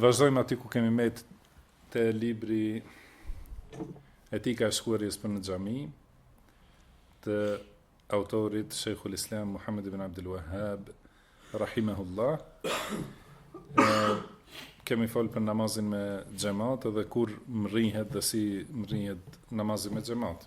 Vazhdojmë aty ku kemi met te libri Etika e shkuarjes për në xhami të autorit Sheikhul Islam Muhammed ibn Abdul Wahhab rahimahullah. kemi fol për namazin me xhamat dhe kur mrihet dhe si mrihet namazi me xhamat.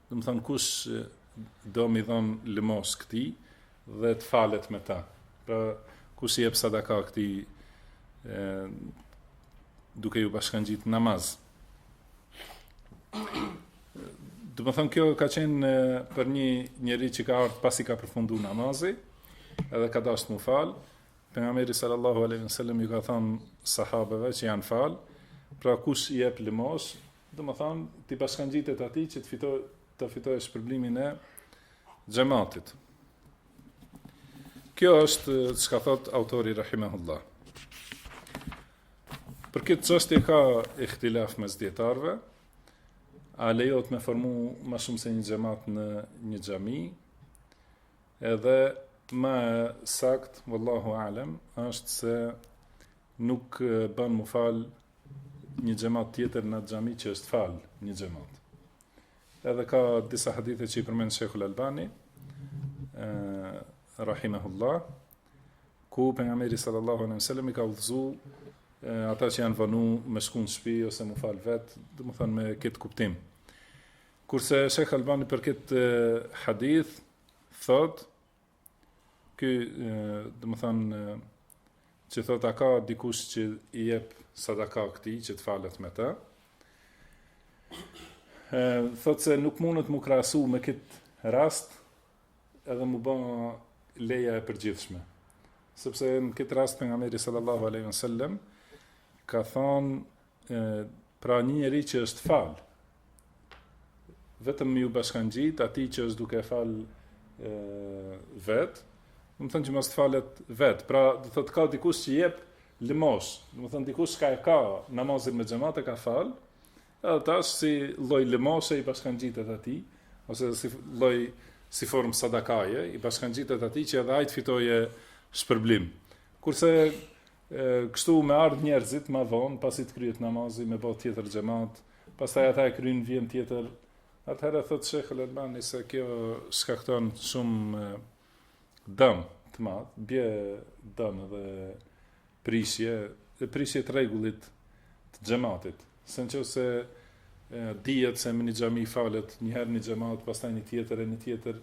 Domethonë kush do m'i dhon lëmoshë këtij dhe të falet me të. Pra kush i jep sadaka këtij duke ju bashkangjit namaz. Domethonë kjo ka qenë për një njeri që ka ardhur pasi ka përfundu namazi, edhe ka dasht m'u fal. Pejgamberi sallallahu alaihi wasallam i ka thonë sahabeve që janë fal, pra kush i jep lëmoshë, Domethënë, t'i bashkangjitet atij që të fitojë të fitojë shpërblimin e xhamatit. Kjo është çka thot autori rahimahullah. Për këtë çështje ka ihtilaf mes dijetarëve. A lejohet me formu ma shumë se një xhamat në një xhami? Edhe ma sakt, wallahu alem, është se Nuk ban m'u fal një xhamat tjetër në atë xhami që është fal një xhamat. Edhe ka disa hadithe që i përmend Sheikhul Albani, rahimahullah, ku pejgamberi sallallahu alejhi wasallam i ka udhëzu ata që janë vonu me shku në shpi ose m'u fal vet, domethonë me këtë kuptim. Kurse Sheikh Albani për këtë hadith thot Ky, domethonë, që thot a ka dikush që i jep sadaka këtij që të falet me të, thot se nuk mundet m'u krahasu me këtë rast edhe m'u ba leja e përgjithshme. Sepse në këtë rast pejgamberi sallallahu aleyhi wa sallem, ka thonë E, pra një njeri që është falë, vetëm ju bashkangjit atij që është duke u falë vetë, domethënë që mos të falet vetë, pra dhe thotë a ka dikush që jep lëmoshë, domethënë dikush që e ka namazin me xhemat e ka falë, edhe tash si lloj lëmoshe i bashkangjitet atij, ose si lloj si formë sadakaje, i bashkangjitet atij që edhe ai të fitojë shpërblim. Kurse Kështu me ardh njerëzit ma vonë pasi të kryhet namazi me ba tjetër xhemat, pastaj ata e kryjnë vjen tjetër, atëherë thotë Shejh Al-Albani se kjo shkakton shumë dëm të madh, bie dëm dhe prishje, dhe prishje të rregullit të xhematit. Se nëse dihet se në një xhami falet një herë një xhemat, pastaj një tjetër e një tjetër,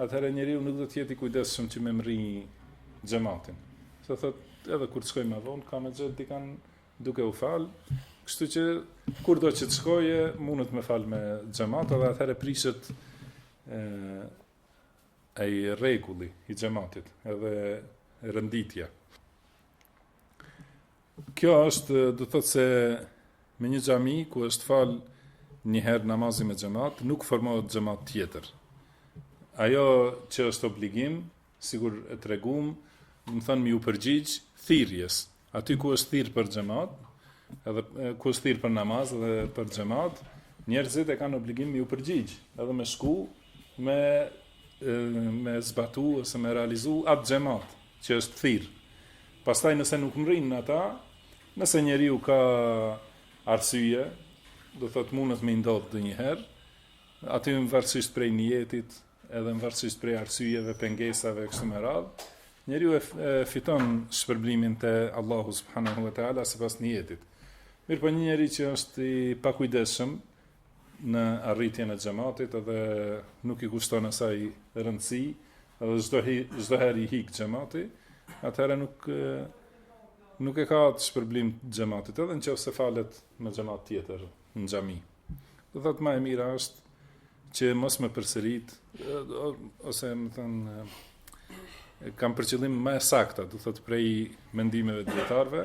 Atëherë njeriu nuk do të jetë i kujdesshëm që me mri xhamatin. Se thot, edhe kur të shkoj ma vonë, ka me gjetë dikën duke u falë, kështu që kurdo që të shkoj, mundet me falë me xhamat, dhe atëherë prishet ai rregulli i xhamatit, edhe renditja. Kjo është, do të thotë se në një xhami ku është fal një herë namazi me xhamat, nuk formohet xhamat tjetër. Ajo që është obligim, sikur e treguam, domethënë me iu përgjigj thirrjes. Aty ku është thirr për xhamat, edhe ku është thirr për namaz dhe për xhamat, njerëzit e kanë obligim me iu përgjigj, edhe me shku me me zbatu ose me realizu atë xhamat që është thirr. Pastaj nëse nuk mrin ata, nëse njeriu ka arsye, do thotë mundet me ndodh ndonjëherë, aty në varësisht prej nijetit, edhe në varësisht prej arsyeve, pengesave, kështu me radhë, njeriu e fiton shpërblimin te Allahu subhanahu wa ta'ala sipas nijetit. Mirëpo një njeri që është i pakujdesshëm, në arritjen e xhamatit edhe nuk i kushton asaj rëndësi edhe çdo çdo herë i hik xhamati atëherë nuk nuk e ka atë shpërblim të xhamatit edhe në qoftë se falet me xhamat tjetër në xhami do thot ma e mira është që mos me përsërit ose me thënë kam për qëllim ma e sakta do thot prej mendimeve të dijetarëve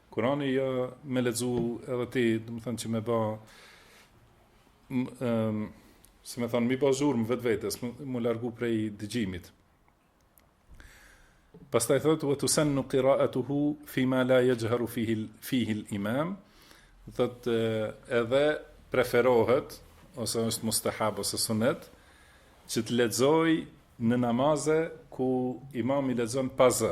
Kurani ja me lexu edhe ti, domethënë që me ba ëm si me thënë me i ba zhurmë vetvetes, me u largu prej dëgjimit. Pastaj thotë wa tusannu qira'atuhu fi ma la yajhar fihi fihi al-imam. Thotë edhe preferohet ose është mustahab ose sunet që të lexojë në namaze ku imami lexon pa zë,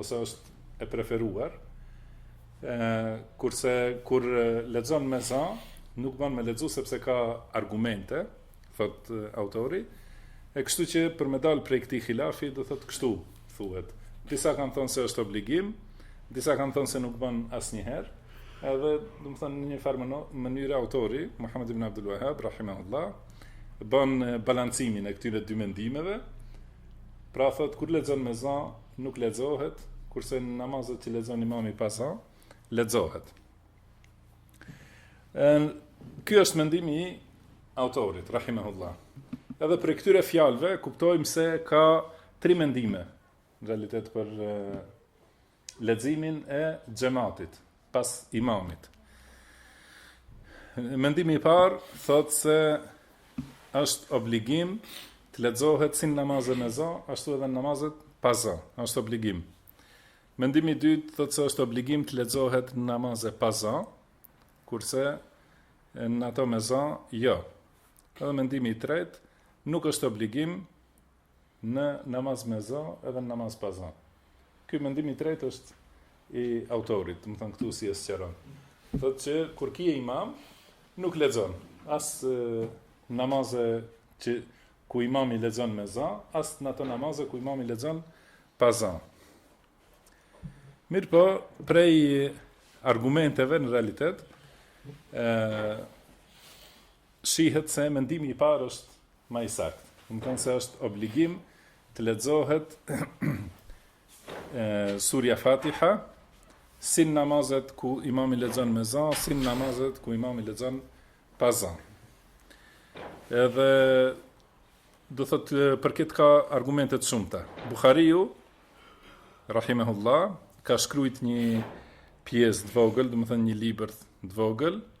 ose është e preferuar. Ë kurse kur lexon me zë, nuk bën me lexu sepse ka argumente, thot autori. E kështu që për me dal prej këtij khilafi do thot kështu thuhet. Disa kanë thënë se është obligim, disa kanë thënë se nuk bën asnjëherë. Edhe, domethënë në një farë mënyrë autori Muhammed ibn Abdul Wahhab rahimahullah bën balancimin e këtyre dy mendimeve, Pra thot kur lexon me za nuk lexohet, kurse në namazet që lexon imami pa za, lexohet. Ën ky është mendimi i autorit rahimahullah. Edhe prej këtyre fjalëve kuptojmë se ka tri mendime në realitet për leximin e xhematit pas imamit. Mendimi i parë thotë se është obligim të lexohet si n'namazet me zë, ashtu edhe namazet pa zë. Është obligim. Mendimi i dytë thotë se është obligim të lexohet n'namazet pa zë, kurse në ato me zë jo. Edhe mendimi i tretë nuk është obligim në namaz me za edhe në namaz pa za. Ky mendim i tretë është i autorit, do të thënë këtu si e sqaron. Thotë që kur ki imam nuk lexon as namaze që ku imami lexon me za, as në ato namaze ku imami lexon pa za. Mirëpo, prej argumenteve në realitet, e, Shihet se mendimi i parë është më i saktë. Do të thonë se është obligim të lexohet surja Fatiha si n'namazet ku imami lexon me za, si n'namazet ku imami lexon pa za. Edhe do thot për këtë ka argumente të shumta. Buhariu rahimehullah ka shkruajt një pjesë të vogël, do të thënë një libër të vogël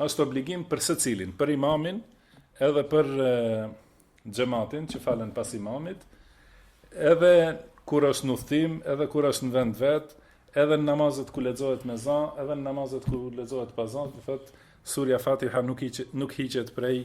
Është obligim për secilin, për imamin edhe për xhematin që falen pas imamit, edhe kur është në udhtim, edhe kur është në vend të vet, edhe në namazet ku lexohet me za, edhe në namazet ku lexohet pa za, do thotë surja Fatiha nuk hi nuk hiqet prej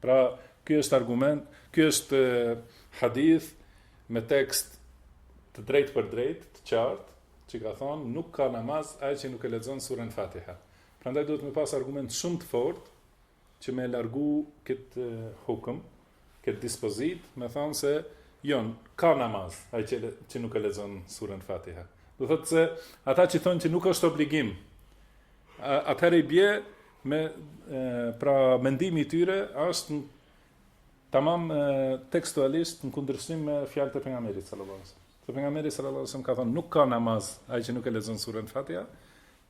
Pra, ky është argument, ky është hadith me tekst të drejtpërdrejtë, të qartë, që ka thonë nuk ka namaz ai që nuk e lexon surën Fatiha. Prandaj duhet me pas argument shumë të fortë që me e largu këtë hukëm, këtë dispozitë, me thonë se jo, ka namaz ai që që nuk e lexon surën Fatiha. Do thotë se ata që thonë që nuk është obligim, atëherë i bie Me pra mendimi i tyre është tamam tekstualisht në kundërshtim me fjalët e pejgamberit sallallahu alajhi wasallam. Se pejgamberi sallallahu alajhi wasallam ka thënë nuk ka namaz ai që nuk e lexon surën Fatiha.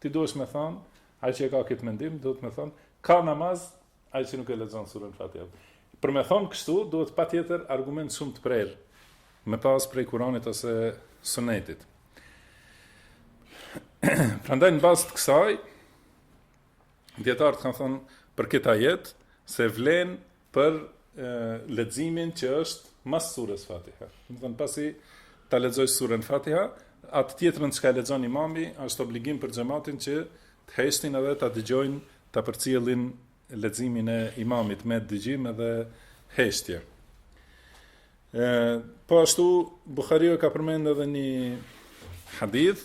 Ti duhesh me thënë ai që e ka këtë mendim duhet me thënë ka namaz ai që nuk e lexon surën Fatiha. Për me thënë kështu duhet patjetër argument shumë të prerë me pas prej Kuranit ose Sunetit. Prandaj në bazë të kësaj dijetarët kanë thënë për këtë ajet se vlen për leximin që është mas surës Fatiha. Me thënë pasi ta lexojë surën Fatiha, atë tjetrën çka e lexon imami, është obligim për xhematin që të heshtin edhe ta dëgjojnë, ta përcjellin leximin e imamit me dëgjim edhe heshtje. E, po ashtu, Buhariu e ka përmendë edhe një hadith,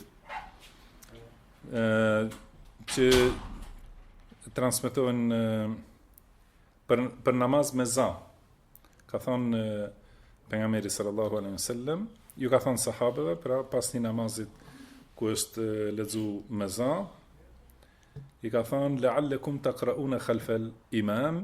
e, që transmetohet e, për, për namaz me za. Ka thonë, pejgamberi sallallahu alaihi sallam, ju ka thonë sahabeve, pra pas një namazit ku është lexu me za, i ka thonë, le allekum tekraune khalfel imam,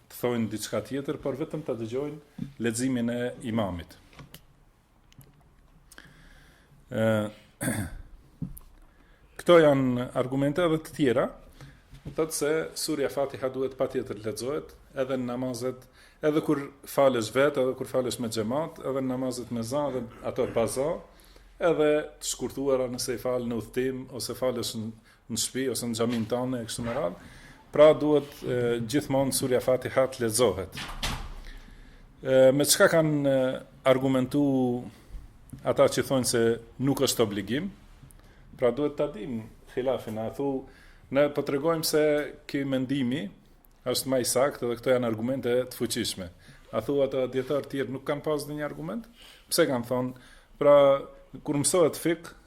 të thojnë diçka tjetër, por vetëm ta dëgjojnë leximin e imamit. Ë Këto janë argumente edhe të tjera, do të thotë se surja fatiha duhet patjetër të lexohet edhe në namazet, edhe kur falesh vetë, edhe kur falesh me xhemat, edhe në namazet me za, edhe ato pa za, edhe të shkurtuara nëse i falë në udhëtim, ose falesh në, në shtëpi ose në xhaminë tanë e kështu me radhë. Pra duhet e, gjithmonë surja Fatiha të lexohet. Me çka kanë argumentu ata që thonë se nuk është obligim? Pra duhet ta dimë hilafin, a thu ne po tregojmë se ky mendimi është më i saktë dhe këto janë argumente të fuqishme. A thua ata dijetarë të tjerë nuk kanë pas ndonjë argument? Pse kanë thonë? Pra kur mësohet fikh,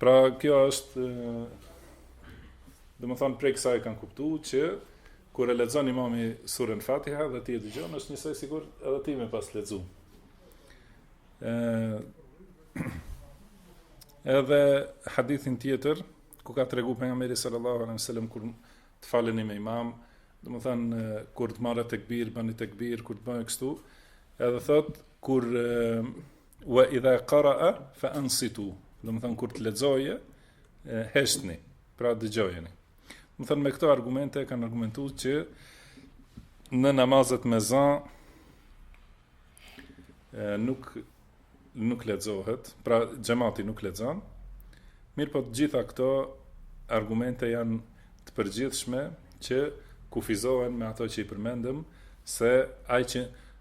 Pra kjo është domethënë prej kësaj e kanë kuptu që kur e lexon imami surën Fatiha dhe ti e dëgjon është njësoj sikur edhe ti me pas lexu. Ëh Edhe hadithin tjetër ku ka tregu pejgamberi sallallahu alaihi wasallam kur të faleni me imam, domethënë kur të marrë tekbir, bani tekbir, kur të bani kështu, edhe thotë kur Wa idha qara'a fa ansitu. Domethënë kur të lexojë, heshtni, pra dëgjojeni. Domethënë me këto argumente kanë argumentu që në namazet me za nuk nuk lexohet, pra xhemati nuk lexon. Mirëpo të gjitha këto argumente janë të përgjithshme që kufizohen me ato që i përmendëm se ai që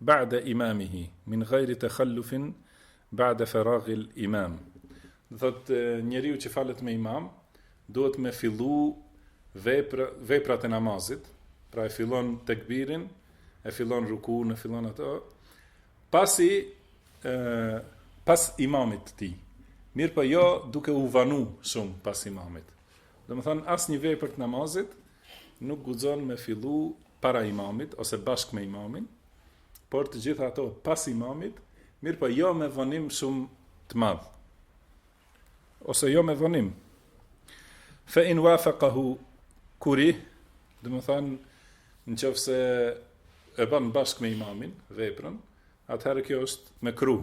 ba'de imamihi min ghairi takhallufin ba'de faraghil imam do thotë njeriu që falet me imam duhet me fillu vepra, veprat e namazit pra e fillon tekbirin e fillon rukun e fillon ato pasi e, pas imamit tij mirëpo jo duke u vanu shumë pas imamit Domethënë asnjë vepër të namazit nuk guxon me fillu para imamit ose bashkë me imamin, por të gjitha ato pas imamit, mirëpo jo me vonim shumë të madh. Ose jo me vonim. Fa in wafaqahu kuri, domethënë në qoftë se e ban bashkë me imamin veprën, atëherë kjo është mekruh.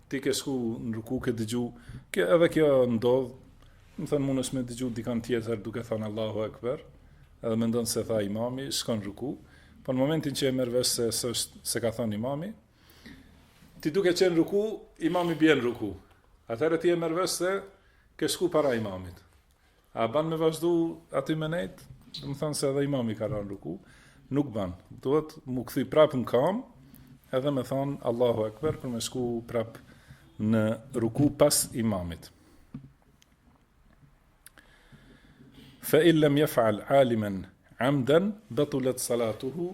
Ti ke shku në ruku, ke dëgju, edhe kjo ndodh, domethënë mundësh me dëgju dikan tjetër duke thënë Allahu Ekber, edhe mendon se tha imami, shkon n'ruku, po në momentin që e merr vesh se, se, s'e ka thënë imami, ti duke qenë n'ruku, imami bjen n'ruku. Atëherë ti e merr vesh se ke shku para imamit. A ban me vazhdu aty me nejt? Domethanë se edhe imami ka ra n'ruku. Nuk ban. Duhet m'u kthy prap në kam, edhe me thanë Allahu Akbar për me shku prap në ruku pas imamit. Fe illem jef'al alimen amden, betalet salatuhu,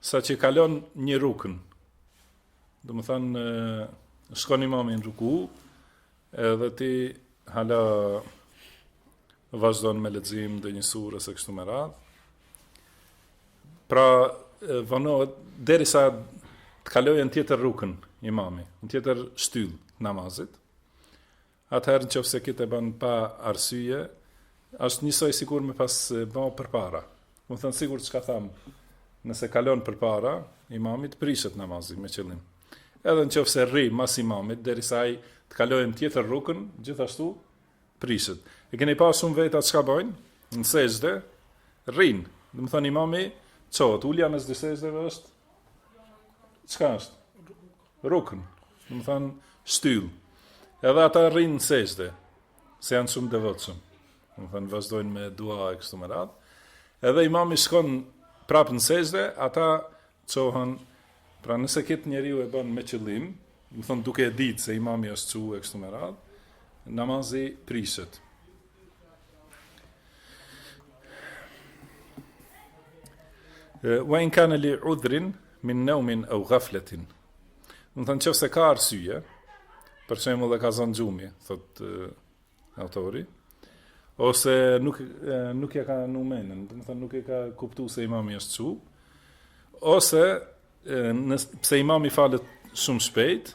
Sa që kalon një rukën, domethanë, shkon imami në ruku, edhe ti hala vazhdon me lexim të ndonjë sures e kështu me radhë. Pra, vonohet, deri sa të kalojë në tjetër rukën imami, në tjetër shtyllë namazit, Atëherë në qoftë se këtë e bën pa arsye, është njësoj sikur me pas bë përpara. Domethënë sikur çka tham, nëse kalon përpara imamit prishet namazi me qëllim. Edhe në qoftë se rri mas imamit derisa ai të kalojë në tjetër rukën, gjithashtu prishet. E keni pa shumë veta çka bëjnë? Në sexhde rrin. Domethënë imami çohet, ulja mes dy sexhdeve është çka është? Rukn, domethënë shtyllë. Edhe ata rrinë në sexhde, se janë shumë të devotshëm. Domethënë vazhdojnë me dua e kështu me radhë. Edhe imami shkon prapë në sexhde, ata çohen Pra nëse këtë njeriu e banë me qëllim, domethënë duke e ditë se imami është çu e kështu me radhë, namazi prishet. Wa in kana li udhrin min nawmin aw ghaflatin. Domethënë në qoftë se ka arsye, për shembull e ka zënë gjumi, thot autori, ose nuk nuk ja ka nu mendjen, domethënë nuk e ka kuptuar se imami është çu, ose në, pse imami falet shumë shpejt,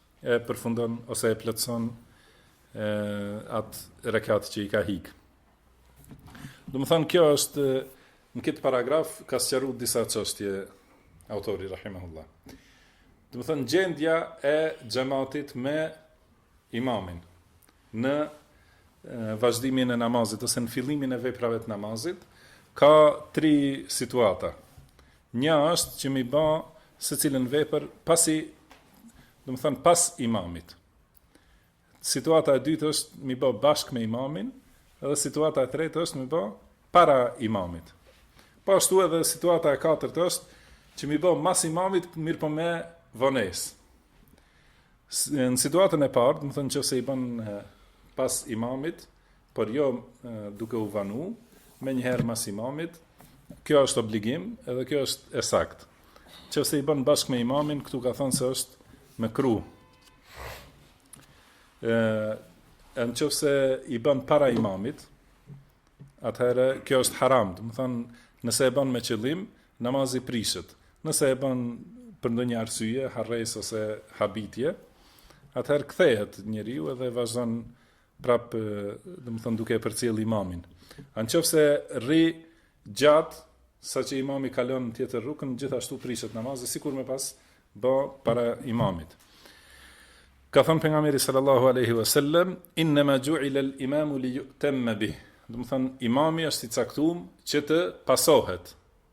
e përfundon ose e plotëson atë rekat që i ka hik. Domethënë, kjo është, në këtë paragraf, ka sqaru disa qështje autori, rahimahullah. Domethënë, gjendja e xhematit me imamin në vazhdimin e namazit, ose në fillimin e veprave të namazit, ka tri situata. Një është që m'i ba secilën vepër pasi domethënë pas imamit. Situata e dytë është m'i bo bashkë me imamin dhe situata e tretë është m'i ba para imamit. Po ashtu edhe situata e katërt është që m'i bo mas imamit mirëpo me vonesë. Në situatën e parë, domethënë në qoftë se i bën pas imamit, por jo duke u vonu, menjëherë mas imamit, kjo është obligim edhe kjo është e saktë. Qoftë se i bën bashkë me imamin, këtu ka thonë se është mekruh. E, e në qoftë se i bën para imamit, atëherë kjo është haram, domethënë nëse e bën me qëllim, namazi prishet. Nëse e bën për ndonjë arsye, harresë ose habitje, atëherë kthehet njeriu edhe vazhdon prap, domethënë duke e përcjell imamin. A në qoftë se rri gjatë saqë imami kalon në tjetër rukn, gjithashtu prishet namazi sikur me pas ba para imamit. Ka thënë pejgamberi sallallahu alaihi wasallam, "Inna ma ju'ila al-imamu li yu'tamma bih." Domethënë imami është i caktu që të pasohet.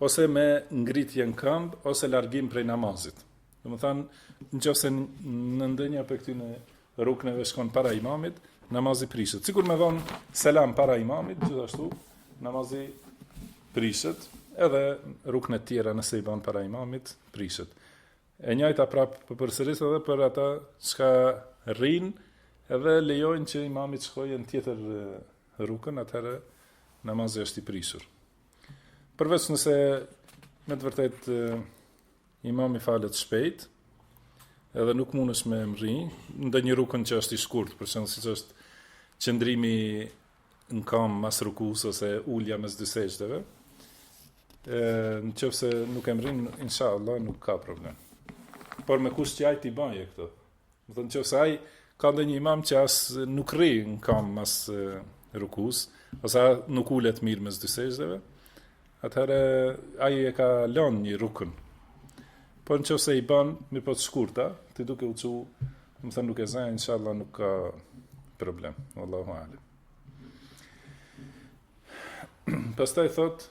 ose me ngritje në këmbë ose largim prej namazit. Domethënë, nëse në ndonjë prej këtyre rukneve shkon para imamit, namazi prishet. Sikur me dhon selam para imamit, gjithashtu namazi prishet, edhe ruknet tjera nëse i bën para imamit prishet. E njëjta prap po e përsëris edhe për ata që rrin edhe lejojnë që imami t'shkojë në tjetër rukn, atëherë namazi është i prishur. Përveç nëse me të vërtetë imami falet shpejt, edhe nuk munesh me e mrri ndonjë rukn që është i shkurt, për shembull siç është qëndrimi në kamb mas rukus ose ulja mes dy sexhdeve, në qoftë se nuk e mrrin, insha Allah, nuk ka problem. Por me kusht që ai t'i bajë këto. Domethënë qoftë se ka ndonjë imam që as nuk rri në kamb mas rukus, ose nuk ulet mirë mes dy sexhdeve, atëherë ai e ka lënë një rukn. Po në qoftë se i bën, mirëpo të shkurta, ti duke u çu, domethënë nuk e zë, inshallah nuk ka problem. Allahu alem. Pastaj thotë,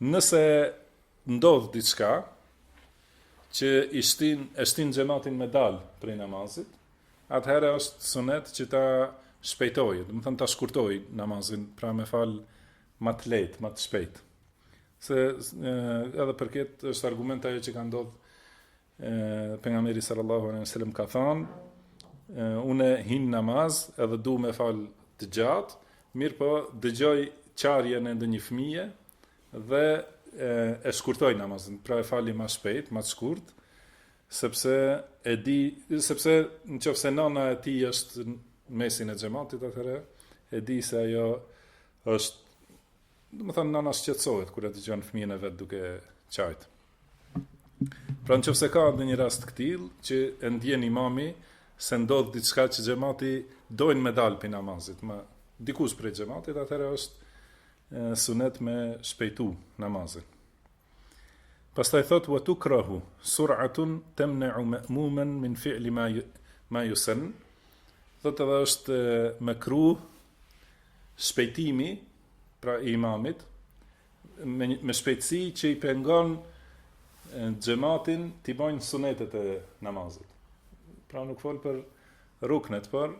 Nëse ndodh diçka që i shtin e shtin xhematin me dal prej namazit, atëherë është sunet që ta shpejtojë, domethanë ta shkurtojë namazin, pra me fal ma të lehtë, ma të shpejtë. Se edhe për këtë është argument ajo që ka ndodh Pejgamberi sallallahu alejhi ve sellem ka thanë, unë hi n'namaz edhe du me fal të gjatë, mirëpo dëgjoj qarjen e ndonjë fëmije dhe e, e shkurtoj namazin, pra e fali ma shpejt, ma shkurt, sepse e di, sepse në qoftë se nana e tij është në mesin e xhematit atëherë e di se ajo është Domethanë, nana shqetsohet kur e dëgjon fëmijën e vet duke qajtë. Pra në qoftë se ka ndonjë rast këtillë, që e ndjen imami se ndodh diçka që xhemati dojnë me dalë prej namazit. Ma, dikush prej xhematit, atëherë është sunet me shpejtu namazin. Pastaj thotë wa tukrahu sur'atun tamna'u ma'muman min fi'li ma yusann. Thotë edhe është mekruh shpejtimi pra i imamit me, me shpejtësi që i pengon xhematin t'i bajnë sunetet e namazit. Pra nuk fol për ruknet, por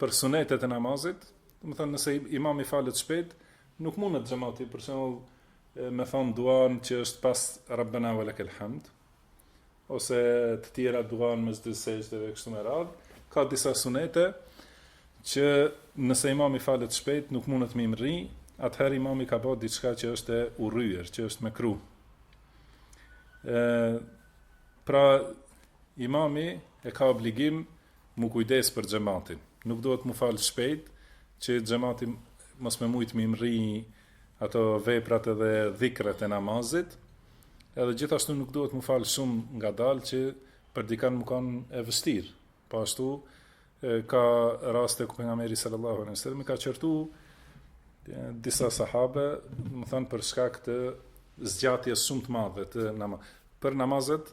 për sunetet e namazit, domethanë nëse imami falet shpejt, nuk mundet xhemati për shembull me thanë duanë që është pas Rabbana wa lakal hamd ose të tjera, duanë mes dy sexhdeve, kështu me radhë, ka disa sunete që nëse imami falet shpejt nuk mundet me i mrri, atëherë imami ka bërë diçka që është e urryer, që është mekruh. Ë pra imami e ka obligim mu kujdes për xhematin nuk duhet mu fal shpejt që xhemati mos me mujt mi mrri ato veprat edhe dhikret e namazit edhe gjithashtu nuk duhet mu fal shumë ngadalë që për dikan me kanë e vështirë po ashtu ka raste ku pejgamberi sallallahu alaihi wasallam i ka qortu disa sahabe domethanë për shkak të zgjatjes shumë të madhe të namazit për namazet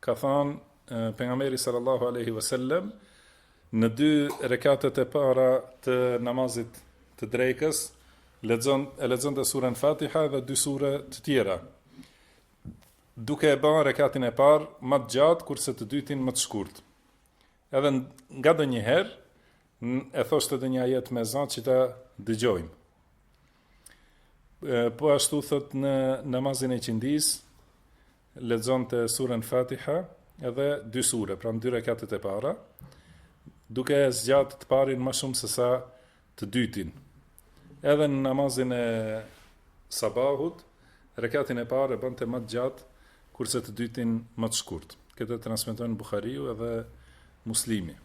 Ka thanë pejgamberi sallallahu alaihi wasallam në dy rekatet e para të namazit të drekës lexon e lexonte surën Fatiha dhe dy sure të tjera. Duke e ba rekatin e parë ma të gjatë kurse të dytin ma të shkurt. Edhe nga donjëherë, e thoshte donjë ajet me za që ta dëgjojmë. Po ashtu thotë në namazin e ikindisë, lexonte suren Fatiha dhe dy sure, pra në dy rekatet e para, duke e zgjatë të parin ma shumë se sa të dytin. Edhe në namazin e sabahut, rekatin e parë e bante ma të gjatë, kurse të dytin ma të shkurt. Këtë e transmitojnë Buhariu edhe Muslimi.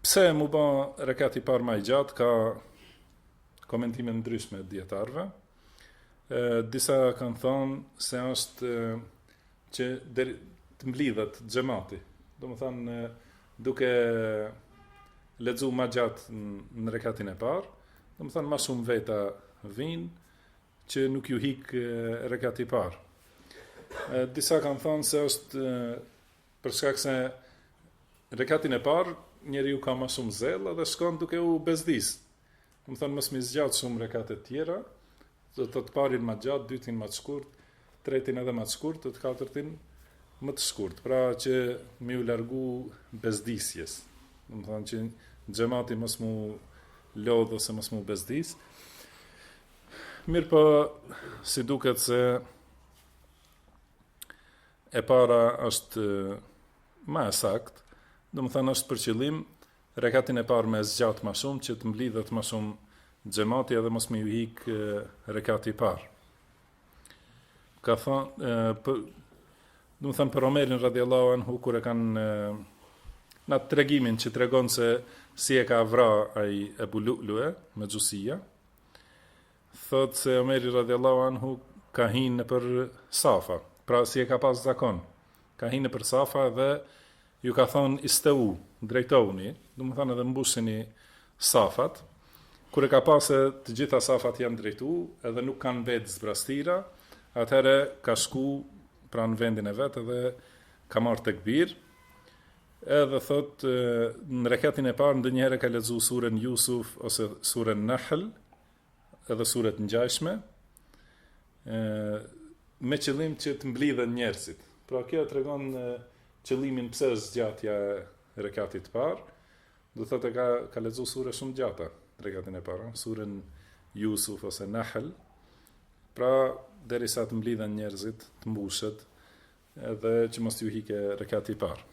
Pse mu ba rekati i parë ma i gjatë, ka komentime të ndryshme të dijetarve. Disa kanë thonë se është që deri të mblidhet xhemati. Domethënë duke lexu ma gjatë në rekatin e parë, domethënë ma shumë veta vijnë që nuk ju hik rekati i parë. Disa kanë thonë se është për shkak se rekatin e parë njeriu ka ma shumë zell dhe shkon duke u bezdis. Domethonë mos me i zgjat shumë rekatet tjera, do të thotë të parin ma të gjatë, të dytin ma të shkurt, të tretin edhe ma të shkurt, të katërtin më të shkurt. Pra që me iu largu bezdisjes. Domethonë që xhemati mos mu lodh ose mos mu bezdis. Mirëpo, si duket se e para është ma e saktë, domethonë është për qëllim Rekatin e parë me zgjat ma shumë që të mblidhet ma shumë xhemati edhe mos me ju hik rekati i parë. Ka thënë për domethanë për Omerin radhiyallahu anhu kur e kanë në atë tregimin që tregon se si e ka vra ai Ebu Lulue mexhusia. Thotë se Omeri radhiyallahu anhu ka hi nëpër safa, pra si e ka pas zakon. Ka hi nëpër safa dhe ju ka thonë istevu, drejtohuni, domethanë edhe mbushini safat. Kur e ka pa se të gjitha safat janë drejtu, edhe nuk kanë mbet zbrazëtira, atëherë ka shku pra në vendin e vet dhe ka marr tekbir. Edhe thotë në rekatin e parë ndonjëherë ka lexu suren Jusuf ose suren Nahl, edhe sure të ngjajshme, me qëllim që të mblidhen njerëzit. Pra kjo tregon qëllimin pse është zgjatja e rekatit të parë, do të thotë ka, ka lexu sure shumë të gjata, rekatin e parë, suren Jusuf ose Nahl, pra derisa të mblidhen njerëzit, të mbushet, edhe që mos t'ju hike rekati i parë.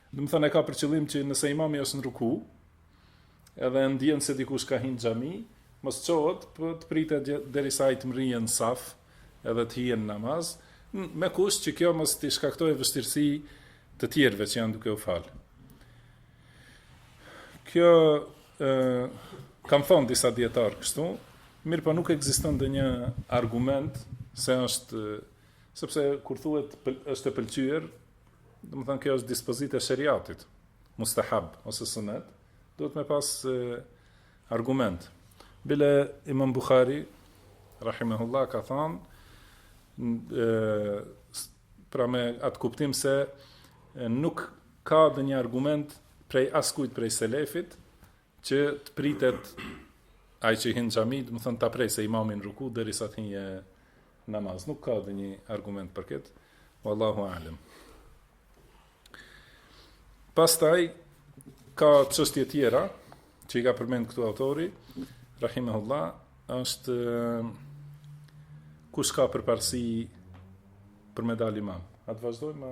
Domethanë e ka për qëllim që nëse imami është në ruku, edhe e ndjen se dikush ka hyrë në xhami, mos çohet, po ta pret derisa ai të mrrijë në saf, edhe të hijë në namaz, me kusht që kjo mos të shkaktojë vështirësi të tjerëve që janë duke u fal. Kjo ë kanë thënë disa dijetarë kështu, mirëpo nuk ekziston ndonjë argument se është sepse kur thuhet është e pëlqyer, domethanë kjo është dispozitë e sheriatit, mustahab ose sunet, duhet me pas e, argument. Bile Imam Buhari rahimahullah ka thanë pra me atë kuptim se nuk ka ndonjë argument prej askujt prej selefit Që të pritet ai që hin n'xhami, domethanë ta presë imami n'ruku derisa të hinë n'namaz. Nuk ka ndonjë argument për këtë. Wallahu alem. Pastaj ka çështje tjera që i ka përmend këtu autori, rahimahullah, është kush ka përparësi për me dal imam. A të vazhdojmë